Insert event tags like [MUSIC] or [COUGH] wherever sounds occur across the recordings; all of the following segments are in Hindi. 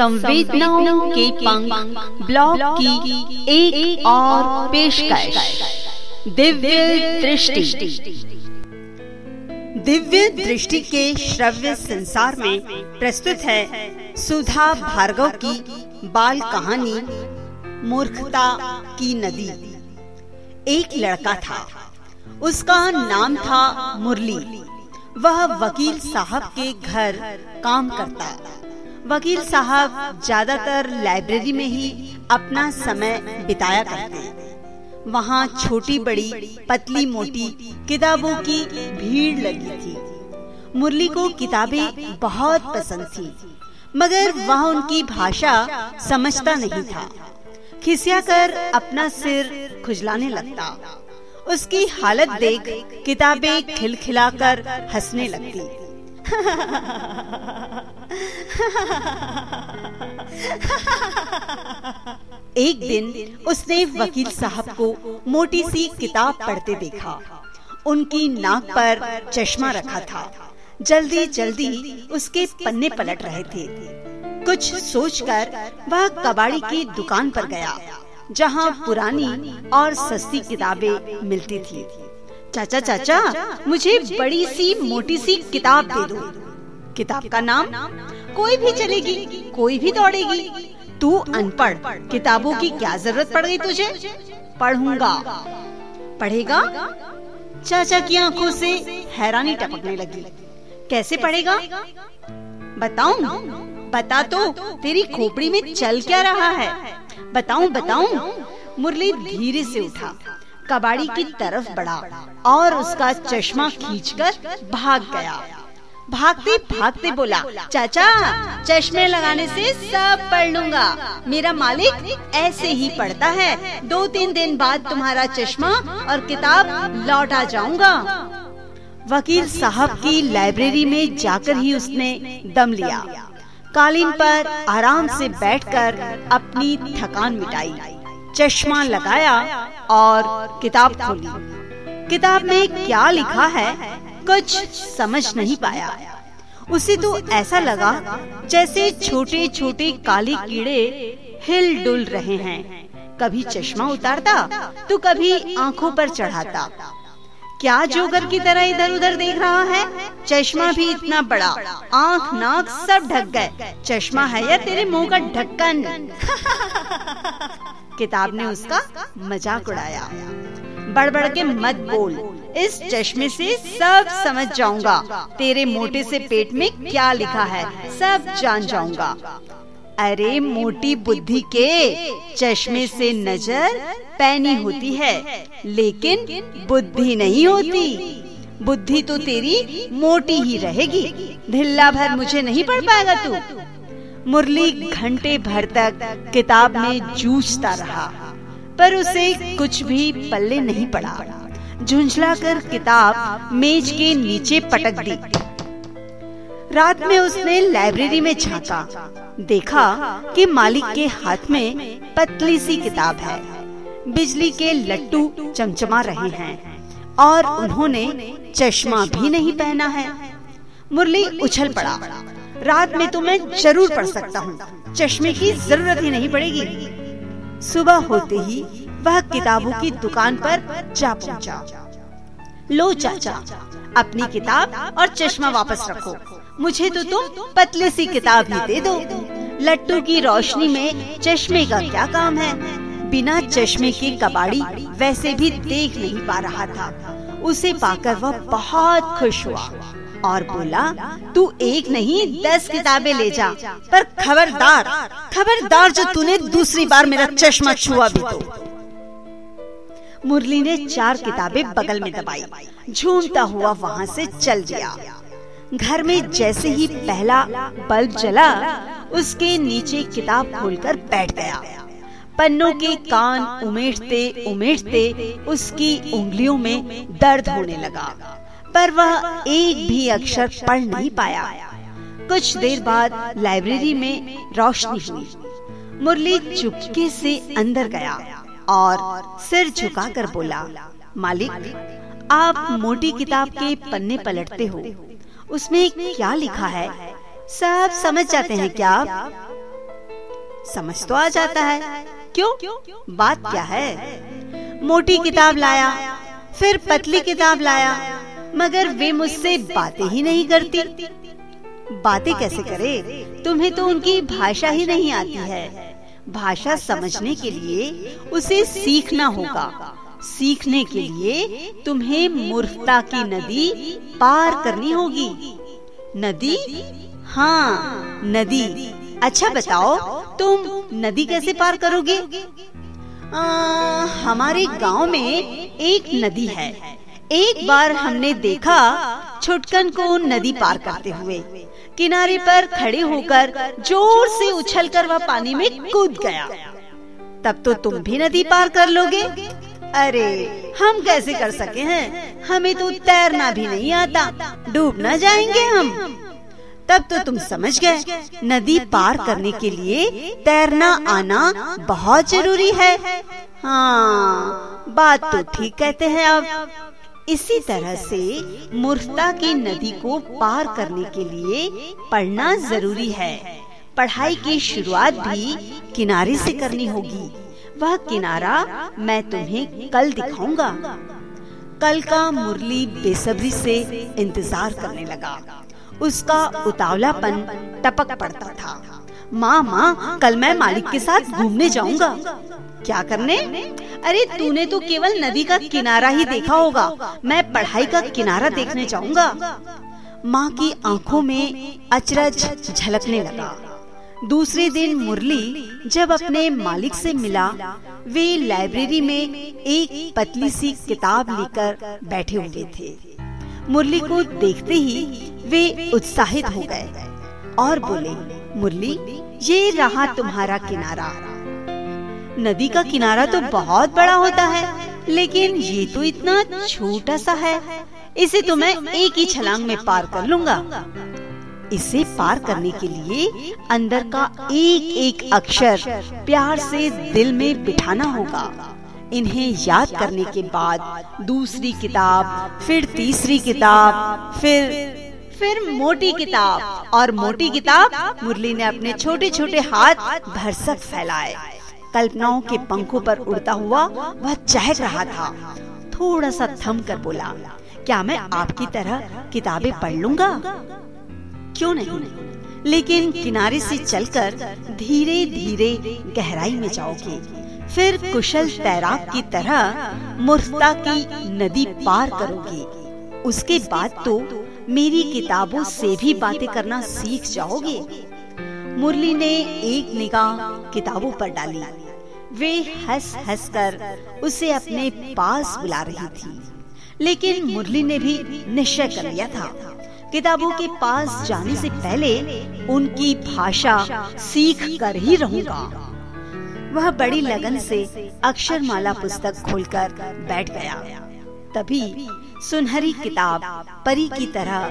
संवेदनाओं के पंख ब्लॉग की एक, एक और पेशकश। दिव्य दृष्टि। दिव्य दृष्टि के श्रव्य संसार में प्रस्तुत है सुधा भार्गव की बाल कहानी मूर्खता की नदी। एक लड़का था उसका नाम था मुरली। वह वकील साहब के घर काम करता। वकील साहब ज़्यादातर लाइब्रेरी में ही अपना समय बिताया करते हैं। वहाँ छोटी बड़ी, पतली मोटी किताबों की भीड़ लगी थी। मुरली को किताबें बहुत पसंद थी, मगर वह उनकी भाषा समझता नहीं था। खिसिया कर अपना सिर खुजलाने लगता। उसकी हालत देख किताबें खिलखिलाकर हंसने लगती। [LAUGHS] एक दिन उसने वकील साहब को मोटी सी किताब पढ़ते देखा। उनकी नाक पर चश्मा रखा था। जल्दी जल्दी उसके पन्ने पलट रहे थे। कुछ सोचकर वह कबाड़ी की दुकान पर गया जहाँ पुरानी और सस्ती किताबें मिलती थी। चाचा चाचा, मुझे बड़ी सी, मोटी सी किताब दे दो। किताब का नाम, कोई भी चलेगी, कोई भी दौड़ेगी। तू अनपढ़, किताबों की क्या ज़रूरत पड़ गई तुझे? पढ़ूँगा। पढ़ेगा? चाचा की आँखों से हैरानी टपकने लगी। कैसे पढ़ेगा? बताऊँ? बता तो तेरी खोपड़ी में चल क्या रहा है? बताऊँ बताऊँ? मुरली धीरे से उठा। कबाड़ी की तरफ़ बढ़ा। और उसका चश्मा खींचकर भाग गया। भागते भागते बोला, चाचा, चश्मे लगाने से सब पढ़ लूँगा। मेरा मालिक ऐसे ही पढ़ता है। दो तीन दिन बाद तुम्हारा चश्मा और किताब लौटा जाऊँगा। वकील साहब की लाइब्रेरी में जाकर ही उसने दम लिया। कालीन पर आराम से बैठकर अपनी थकान मिटाई। चश्मा लगाया और किताब खोली। किताब में क्या लिखा है, कुछ समझ नहीं पाया। उसे तो ऐसा लगा जैसे छोटे छोटे काले कीड़े हिल डुल रहे हैं। कभी चश्मा उतारता तो कभी आँखों पर चढ़ाता। क्या जोगर की तरह इधर उधर देख रहा है? चश्मा भी इतना बड़ा, आँख नाक सब ढक गए। चश्मा है या तेरे मुँह का ढक्कन? [LAUGHS] किताब ने उसका मज़ाक उड़ाया। बड़बड़ के मत बोल। इस चश्मे से सब समझ जाऊँगा। तेरे मोटे से पेट में क्या लिखा है, सब जान जाऊँगा। अरे मोटी बुद्धि के, चश्मे से नज़र पैनी होती है, लेकिन बुद्धि नहीं होती। बुद्धि तो तेरी मोटी ही रहेगी। ढिल्ला भर मुझे नहीं पढ़ पाएगा तू। मुरली घंटे भर तक किताब में जूझता रहा। पर उसे कुछ भी पल्ले नहीं पड़ा। झुंझला कर किताब मेज के नीचे पटक दी। रात में उसने लाइब्रेरी में झांका। देखा कि मालिक के हाथ में पतली सी किताब है। बिजली के लट्टू चमचमा रहे हैं और उन्होंने चश्मा भी नहीं पहना है। मुरली उछल पड़ा। रात में तो मैं ज़रूर पढ़ सकता हूँ। चश्मे की ज़रूरत ही नहीं पड़ेगी। सुबह होते ही वह किताबों की दुकान पर जा पहुँचा। लो चाचा, अपनी किताब और चश्मा वापस रखो। मुझे तो तुम पतले सी किताब ही दे दो। लट्टू की रोशनी में चश्मे का क्या काम है? बिना चश्मे के कबाड़ी वैसे भी देख नहीं पा रहा था। उसे पाकर वह बहुत खुश हुआ। और बोला, तू एक नहीं, दस किताबें ले जा। पर खबरदार खबरदार जो तूने दूसरी बार मेरा चश्मा छुआ भी तो। मुरली ने चार किताबें बगल में दबाई। झूमता हुआ वहाँ से चल गया घर में जैसे ही पहला बल्ब जला, उसके नीचे किताब खोलकर बैठ गया। पन्नों के कान उमेटते उमेटते उसकी उंगलियों में दर्द होने लगा। पर वह एक भी अक्षर पढ़ नहीं पाया। कुछ देर बाद लाइब्रेरी में रोशनी हुई। मुरली चुपके से अंदर गया और सिर झुकाकर बोला, मालिक, आप मोटी किताब के पन्ने पलटते हो। उसमें क्या लिखा है? सब समझ जाते हैं क्या समझ तो आ जाता है। क्यों? बात क्या है? मोटी किताब लाया, फिर पतली किताब लाया मगर वे मुझसे बातें ही नहीं करती। बातें कैसे करे? तुम्हें तो उनकी भाषा ही नहीं आती है। भाषा समझने के लिए उसे सीखना होगा। सीखने के लिए तुम्हें मूर्खता की नदी पार करनी होगी। नदी? हाँ नदी। अच्छा बताओ तुम नदी कैसे पार करोगे? आ, हमारे गाँव में एक नदी है। एक बार हमने देखा छुटकन को नदी पार करते हुए। किनारे पर खड़े होकर ज़ोर से उछलकर वह पानी में कूद गया। तब तो तुम भी नदी पार कर लोगे। अरे, हम कैसे कर सके हैं? हमें तो तैरना भी नहीं आता। डूब न जाएँगे हम। तब तो तुम समझ गए, नदी पार करने के लिए तैरना आना बहुत ज़रूरी है। हाँ बात तो ठीक कहते हैं अब। इसी तरह से मूर्खता की नदी को पार करने के लिए पढ़ना ज़रूरी है। पढ़ाई की शुरुआत भी किनारे से करनी होगी। वह किनारा मैं तुम्हें कल दिखाऊँगा। कल का मुरली बेसब्री से इंतज़ार करने लगा। उसका उतावलापन टपक पड़ता था। माँ माँ, कल मैं मालिक के साथ घूमने जाऊँगा। क्या करने? अरे तूने तो केवल नदी का किनारा ही देखा होगा। मैं पढ़ाई का किनारा देखने जाऊँगा। माँ की आँखों में अचरज झलकने लगा। दूसरे दिन मुरली जब अपने मालिक से मिला वे लाइब्रेरी में एक पतली सी किताब लेकर बैठे हुए थे। मुरली को देखते ही वे उत्साहित हो गए और बोले मुरली ये रहा तुम्हारा किनारा। नदी का किनारा तो बहुत बड़ा होता है, लेकिन ये तो इतना छोटा सा है। इसे तो मैं एक ही छलांग में पार कर लूँगा। इसे पार करने के लिए अंदर का एक एक अक्षर प्यार से दिल में बिठाना होगा। इन्हें याद करने के बाद दूसरी किताब, फिर तीसरी किताब, फिर फिर मोटी किताब। और मोटी किताब मुरली ने अपने छोटे छोटे हाथ भरसक फैलाए। कल्पनाओं के पंखों पर उड़ता हुआ वह चहक रहा था। थोड़ा सा थम कर बोला, क्या मैं आपकी तरह किताबें पढ़ लूँगा? क्यों नहीं? लेकिन किनारे से चलकर धीरे धीरे गहराई में जाओगे। फिर कुशल तैराक की तरह मूर्खता की नदी पार करोगे। उसके बाद तो मेरी किताबों से भी बातें करना सीख जाओगे। मुरली ने एक निगाह किताबों पर डाली। वे हंस हंस कर उसे अपने पास बुला रही थी। लेकिन मुरली ने भी निश्चय कर लिया था। किताबों के पास जाने से पहले उनकी भाषा सीख कर ही रहूँगा। वह बड़ी लगन से अक्षरमाला पुस्तक खोलकर बैठ गया। तभी सुनहरी किताब परी की तरह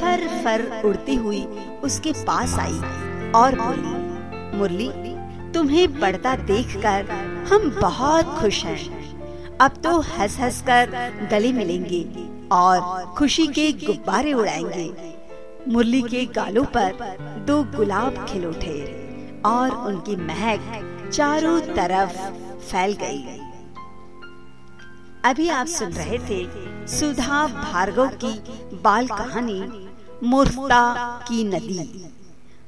फर फर उड़ती हुई उसके पास आई। और बोली मुरली, तुम्हें पढ़ता देखकर हम बहुत खुश हैं। अब तो हंस हंस कर गले मिलेंगे और खुशी के गुब्बारे उड़ाएँगे। मुरली के गालों पर दो गुलाब खिल उठे और उनकी महक चारों तरफ़ फैल गई। अभी आप सुन रहे थे सुधा भार्गव की बाल कहानी मूर्खता की नदी।